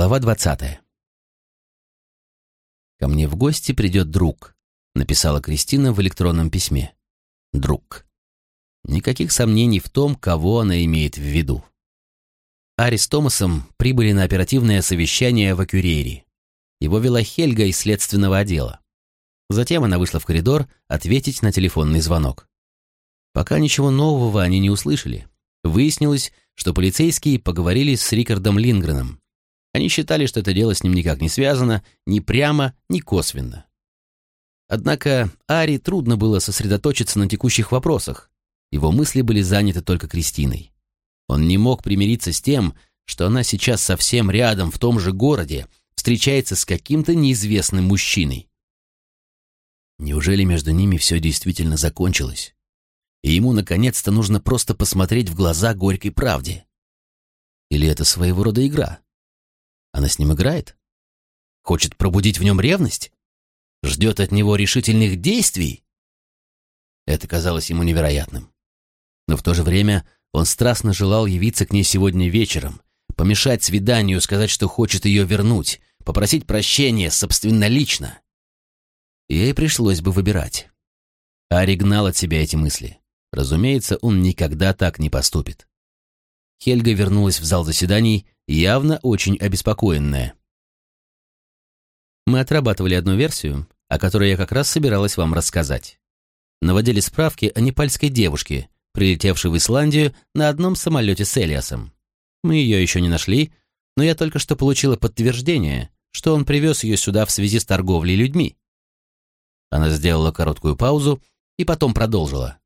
Глава двадцатая. «Ко мне в гости придет друг», — написала Кристина в электронном письме. «Друг». Никаких сомнений в том, кого она имеет в виду. Ари Томасом прибыли на оперативное совещание в Акюрейре. Его вела Хельга из следственного отдела. Затем она вышла в коридор ответить на телефонный звонок. Пока ничего нового они не услышали. Выяснилось, что полицейские поговорили с Рикардом Лингреном, они считали, что это дело с ним никак не связано, ни прямо, ни косвенно. Однако Ари трудно было сосредоточиться на текущих вопросах. Его мысли были заняты только Кристиной. Он не мог примириться с тем, что она сейчас совсем рядом, в том же городе, встречается с каким-то неизвестным мужчиной. Неужели между ними все действительно закончилось? И ему, наконец-то, нужно просто посмотреть в глаза горькой правде? Или это своего рода игра? Она с ним играет? Хочет пробудить в нем ревность? Ждет от него решительных действий? Это казалось ему невероятным. Но в то же время он страстно желал явиться к ней сегодня вечером, помешать свиданию, сказать, что хочет ее вернуть, попросить прощения собственнолично. Ей пришлось бы выбирать. Ари гнал от себя эти мысли. Разумеется, он никогда так не поступит. Хельга вернулась в зал заседаний, явно очень обеспокоенная. Мы отрабатывали одну версию, о которой я как раз собиралась вам рассказать. Наводили справки о непальской девушке, прилетевшей в Исландию на одном самолете с Элиасом. Мы ее еще не нашли, но я только что получила подтверждение, что он привез ее сюда в связи с торговлей людьми. Она сделала короткую паузу и потом продолжила.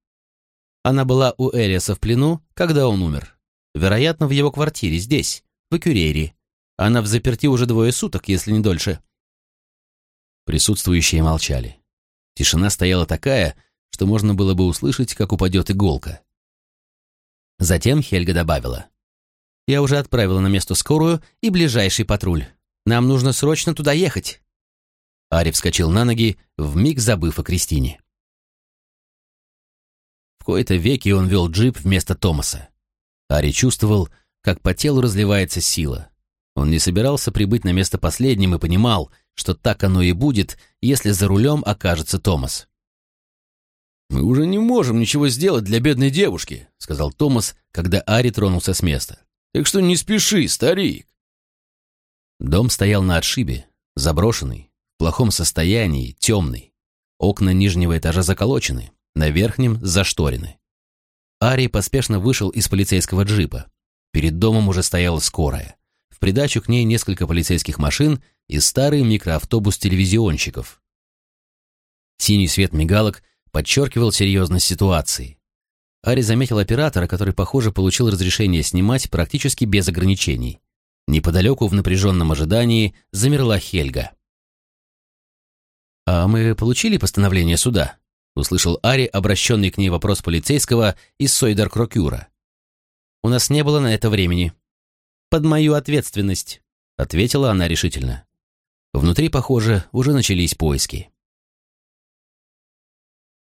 Она была у Элиаса в плену, когда он умер. Вероятно, в его квартире здесь, в Экюрейре. Она в заперти уже двое суток, если не дольше. Присутствующие молчали. Тишина стояла такая, что можно было бы услышать, как упадет иголка. Затем Хельга добавила. «Я уже отправила на место скорую и ближайший патруль. Нам нужно срочно туда ехать». Ари вскочил на ноги, вмиг забыв о Кристине. В кои-то веки он вел джип вместо Томаса. Ари чувствовал, как по телу разливается сила. Он не собирался прибыть на место последним и понимал, что так оно и будет, если за рулем окажется Томас. «Мы уже не можем ничего сделать для бедной девушки», — сказал Томас, когда Ари тронулся с места. «Так что не спеши, старик». Дом стоял на отшибе, заброшенный, в плохом состоянии, темный. Окна нижнего этажа заколочены, на верхнем зашторены. Ари поспешно вышел из полицейского джипа. Перед домом уже стояла скорая. В придачу к ней несколько полицейских машин и старый микроавтобус телевизионщиков. Синий свет мигалок подчеркивал серьезность ситуации. Ари заметил оператора, который, похоже, получил разрешение снимать практически без ограничений. Неподалеку в напряженном ожидании замерла Хельга. «А мы получили постановление суда?» услышал Ари обращенный к ней вопрос полицейского из Сойдар Крокюра. «У нас не было на это времени». «Под мою ответственность», — ответила она решительно. Внутри, похоже, уже начались поиски.